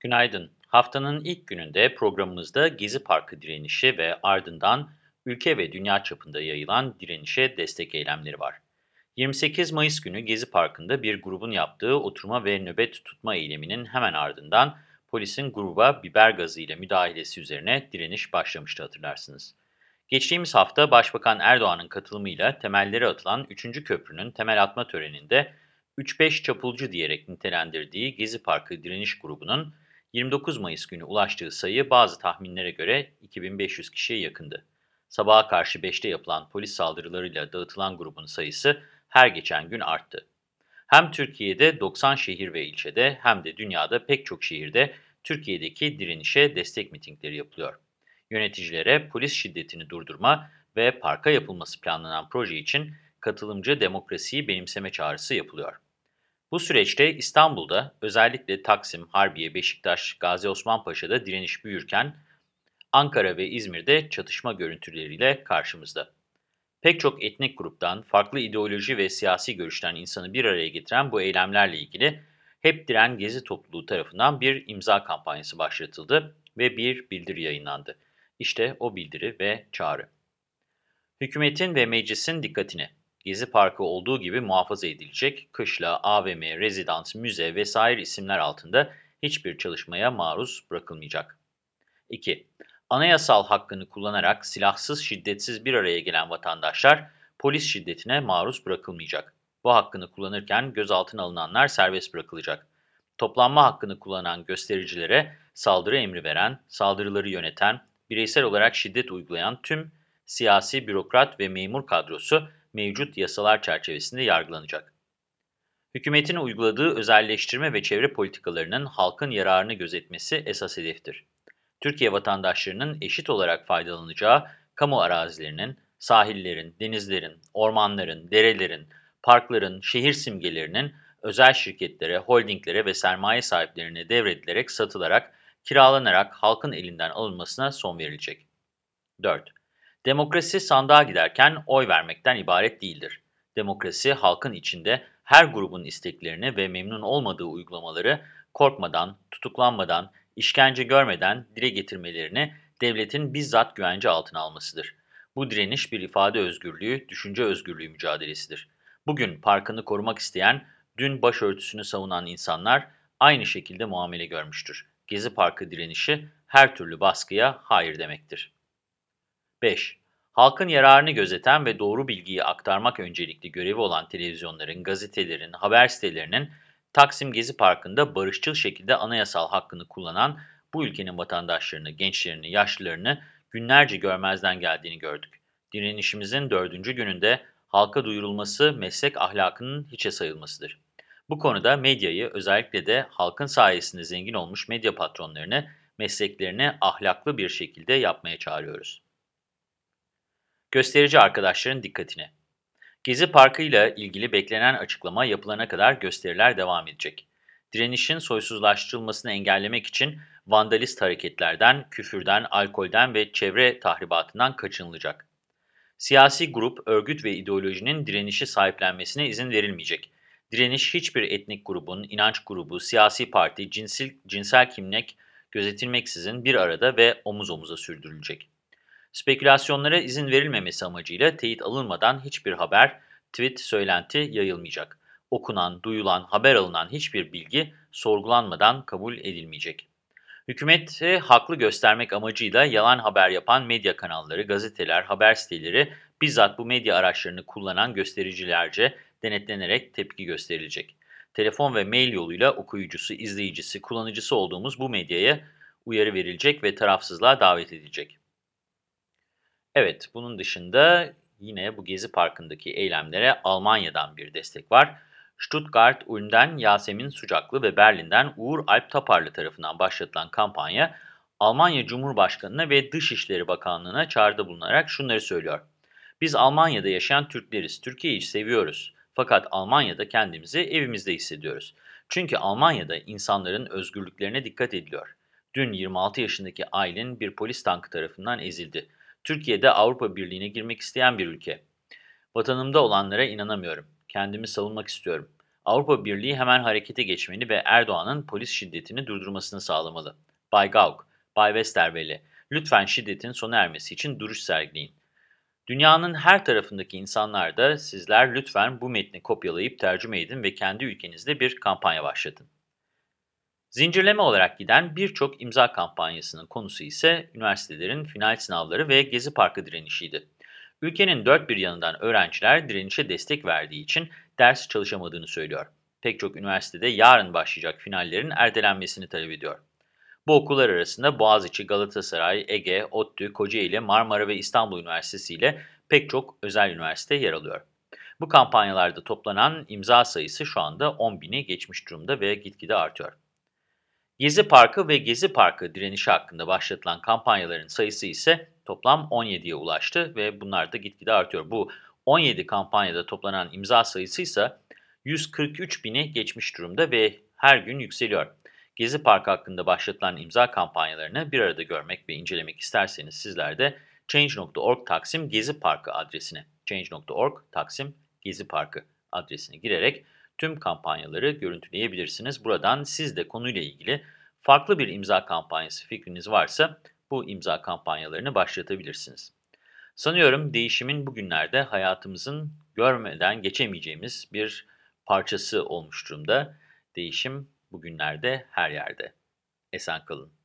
Günaydın. Haftanın ilk gününde programımızda Gezi Parkı direnişi ve ardından ülke ve dünya çapında yayılan direnişe destek eylemleri var. 28 Mayıs günü Gezi Parkı'nda bir grubun yaptığı oturma ve nöbet tutma eyleminin hemen ardından polisin gruba biber gazı ile müdahalesi üzerine direniş başlamıştı hatırlarsınız. Geçtiğimiz hafta Başbakan Erdoğan'ın katılımıyla temelleri atılan 3. köprünün temel atma töreninde 3-5 çapulcu diyerek nitelendirdiği Gezi Parkı direniş grubunun 29 Mayıs günü ulaştığı sayı bazı tahminlere göre 2500 kişiye yakındı. Sabaha karşı 5'te yapılan polis saldırılarıyla dağıtılan grubun sayısı her geçen gün arttı. Hem Türkiye'de 90 şehir ve ilçede hem de dünyada pek çok şehirde Türkiye'deki direnişe destek mitingleri yapılıyor. Yöneticilere polis şiddetini durdurma ve parka yapılması planlanan proje için katılımcı demokrasiyi benimseme çağrısı yapılıyor. Bu süreçte İstanbul'da özellikle Taksim, Harbiye, Beşiktaş, Gazi Osman Paşa'da direniş büyürken Ankara ve İzmir'de çatışma görüntüleriyle karşımızda. Pek çok etnik gruptan, farklı ideoloji ve siyasi görüşten insanı bir araya getiren bu eylemlerle ilgili Hep Diren Gezi topluluğu tarafından bir imza kampanyası başlatıldı ve bir bildiri yayınlandı. İşte o bildiri ve çağrı. Hükümetin ve meclisin dikkatine. Gezi Parkı olduğu gibi muhafaza edilecek, kışla, AVM, rezidans, müze vesaire isimler altında hiçbir çalışmaya maruz bırakılmayacak. 2. Anayasal hakkını kullanarak silahsız, şiddetsiz bir araya gelen vatandaşlar polis şiddetine maruz bırakılmayacak. Bu hakkını kullanırken gözaltına alınanlar serbest bırakılacak. Toplanma hakkını kullanan göstericilere saldırı emri veren, saldırıları yöneten, bireysel olarak şiddet uygulayan tüm siyasi, bürokrat ve memur kadrosu mevcut yasalar çerçevesinde yargılanacak. Hükümetin uyguladığı özelleştirme ve çevre politikalarının halkın yararını gözetmesi esas hedeftir. Türkiye vatandaşlarının eşit olarak faydalanacağı kamu arazilerinin, sahillerin, denizlerin, ormanların, derelerin, parkların, şehir simgelerinin özel şirketlere, holdinglere ve sermaye sahiplerine devredilerek satılarak, kiralanarak halkın elinden alınmasına son verilecek. 4. Demokrasi sandığa giderken oy vermekten ibaret değildir. Demokrasi halkın içinde her grubun isteklerini ve memnun olmadığı uygulamaları korkmadan, tutuklanmadan, işkence görmeden dile getirmelerini devletin bizzat güvence altına almasıdır. Bu direniş bir ifade özgürlüğü, düşünce özgürlüğü mücadelesidir. Bugün parkını korumak isteyen, dün başörtüsünü savunan insanlar aynı şekilde muamele görmüştür. Gezi Parkı direnişi her türlü baskıya hayır demektir. 5. Halkın yararını gözeten ve doğru bilgiyi aktarmak öncelikli görevi olan televizyonların, gazetelerin, haber sitelerinin Taksim Gezi Parkı'nda barışçıl şekilde anayasal hakkını kullanan bu ülkenin vatandaşlarını, gençlerini, yaşlılarını günlerce görmezden geldiğini gördük. Direnişimizin dördüncü gününde halka duyurulması meslek ahlakının hiçe sayılmasıdır. Bu konuda medyayı özellikle de halkın sayesinde zengin olmuş medya patronlarını mesleklerini ahlaklı bir şekilde yapmaya çağırıyoruz. Gösterici arkadaşların dikkatine. Gezi Parkı ile ilgili beklenen açıklama yapılana kadar gösteriler devam edecek. Direnişin soysuzlaştırılmasını engellemek için vandalist hareketlerden, küfürden, alkolden ve çevre tahribatından kaçınılacak. Siyasi grup, örgüt ve ideolojinin direnişi sahiplenmesine izin verilmeyecek. Direniş hiçbir etnik grubun, inanç grubu, siyasi parti, cinsel, cinsel kimlik gözetilmeksizin bir arada ve omuz omuza sürdürülecek. Spekülasyonlara izin verilmemesi amacıyla teyit alınmadan hiçbir haber, tweet, söylenti yayılmayacak. Okunan, duyulan, haber alınan hiçbir bilgi sorgulanmadan kabul edilmeyecek. Hükümeti haklı göstermek amacıyla yalan haber yapan medya kanalları, gazeteler, haber siteleri bizzat bu medya araçlarını kullanan göstericilerce denetlenerek tepki gösterilecek. Telefon ve mail yoluyla okuyucusu, izleyicisi, kullanıcısı olduğumuz bu medyaya uyarı verilecek ve tarafsızlığa davet edilecek. Evet, bunun dışında yine bu Gezi Parkı'ndaki eylemlere Almanya'dan bir destek var. Stuttgart, Ulm'den Yasemin Sucaklı ve Berlin'den Uğur Alp Taparlı tarafından başlatılan kampanya, Almanya Cumhurbaşkanı'na ve Dışişleri Bakanlığı'na çağrıda bulunarak şunları söylüyor. Biz Almanya'da yaşayan Türkleriz, Türkiye'yi seviyoruz. Fakat Almanya'da kendimizi evimizde hissediyoruz. Çünkü Almanya'da insanların özgürlüklerine dikkat ediliyor. Dün 26 yaşındaki Aylin bir polis tankı tarafından ezildi. Türkiye'de Avrupa Birliği'ne girmek isteyen bir ülke. Vatanımda olanlara inanamıyorum. Kendimi savunmak istiyorum. Avrupa Birliği hemen harekete geçmeli ve Erdoğan'ın polis şiddetini durdurmasını sağlamalı. Bay Gauck, Bay Westerwelle, lütfen şiddetin sona ermesi için duruş sergileyin. Dünyanın her tarafındaki insanlar da sizler lütfen bu metni kopyalayıp tercüme edin ve kendi ülkenizde bir kampanya başlatın. Zincirleme olarak giden birçok imza kampanyasının konusu ise üniversitelerin final sınavları ve Gezi Parkı direnişiydi. Ülkenin dört bir yanından öğrenciler direnişe destek verdiği için ders çalışamadığını söylüyor. Pek çok üniversitede yarın başlayacak finallerin ertelenmesini talep ediyor. Bu okullar arasında Boğaziçi, Galatasaray, Ege, ODTÜ, Kocaeli, Marmara ve İstanbul Üniversitesi ile pek çok özel üniversite yer alıyor. Bu kampanyalarda toplanan imza sayısı şu anda 10 bini geçmiş durumda ve gitgide artıyor. Gezi Parkı ve Gezi Parkı direnişi hakkında başlatılan kampanyaların sayısı ise toplam 17'ye ulaştı ve bunlar da gitgide artıyor. Bu 17 kampanyada toplanan imza sayısı ise 143 bini geçmiş durumda ve her gün yükseliyor. Gezi Parkı hakkında başlatılan imza kampanyalarını bir arada görmek ve incelemek isterseniz sizler de change.org Taksim Gezi Parkı adresine change.org Taksim Gezi Parkı adresine girerek tüm kampanyaları görüntüleyebilirsiniz. Buradan siz de konuyla ilgili farklı bir imza kampanyası fikriniz varsa bu imza kampanyalarını başlatabilirsiniz. Sanıyorum değişimin bugünlerde hayatımızın görmeden geçemeyeceğimiz bir parçası olmuş durumda. Değişim bugünlerde her yerde. Esen kalın.